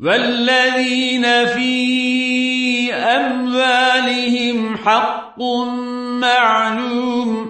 والذين في أموالهم حق معلوم